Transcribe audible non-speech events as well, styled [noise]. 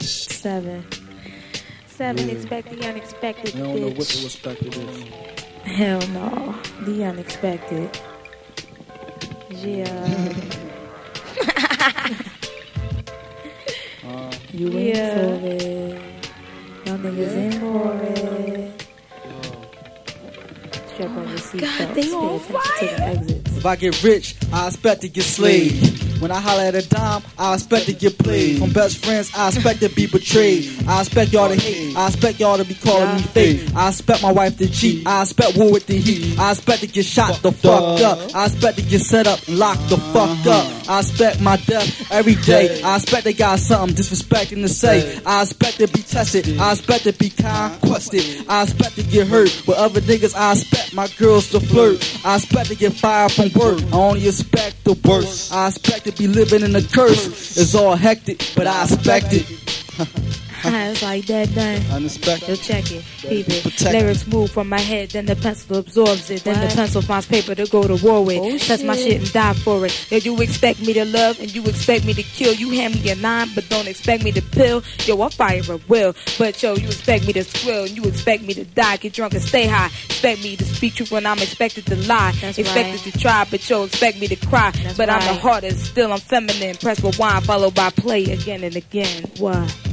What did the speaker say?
Seven. Seven. Expect the unexpected. You don't know what it is. Hell no. The unexpected. Yeah. Uh, [laughs] you in Yeah. for it. Y'all niggas in for it. Strap on your seatbelt. they Pay on attention to the exits. If I get rich, I expect to get slayed. When I holler at a dime, I expect to get played. From best friends, I expect to be betrayed. I expect y'all to hate. I expect y'all to be calling me fake. I expect my wife to cheat. I expect war with the heat. I expect to get shot the fuck up. I expect to get set up and locked the fuck up. I expect my death every day. I expect they got something disrespecting to say. I expect to be tested. I expect to be conquested. I expect to get hurt. With other niggas, I expect my girls to flirt. I expect to get fired from work. I only expect the worst. I expect to be living in a curse. It's all hectic, but I expect it. [laughs] it's like that done. Unexpected. Yo, check it, peep it. Protect Lyrics move from my head, then the pencil absorbs it. Then the pencil finds paper to go to war with. Oh, Touch my shit. shit and die for it. Yo, you expect me to love and you expect me to kill. You hand me a nine, but don't expect me to pill. Yo, I fire a will. But yo, you expect me to squill and you expect me to die. Get drunk and stay high. Expect me to speak truth when I'm expected to lie. That's expected right. to try, but yo, expect me to cry. That's but I'm the hardest, still I'm feminine. Press rewind, followed by play again and again. What?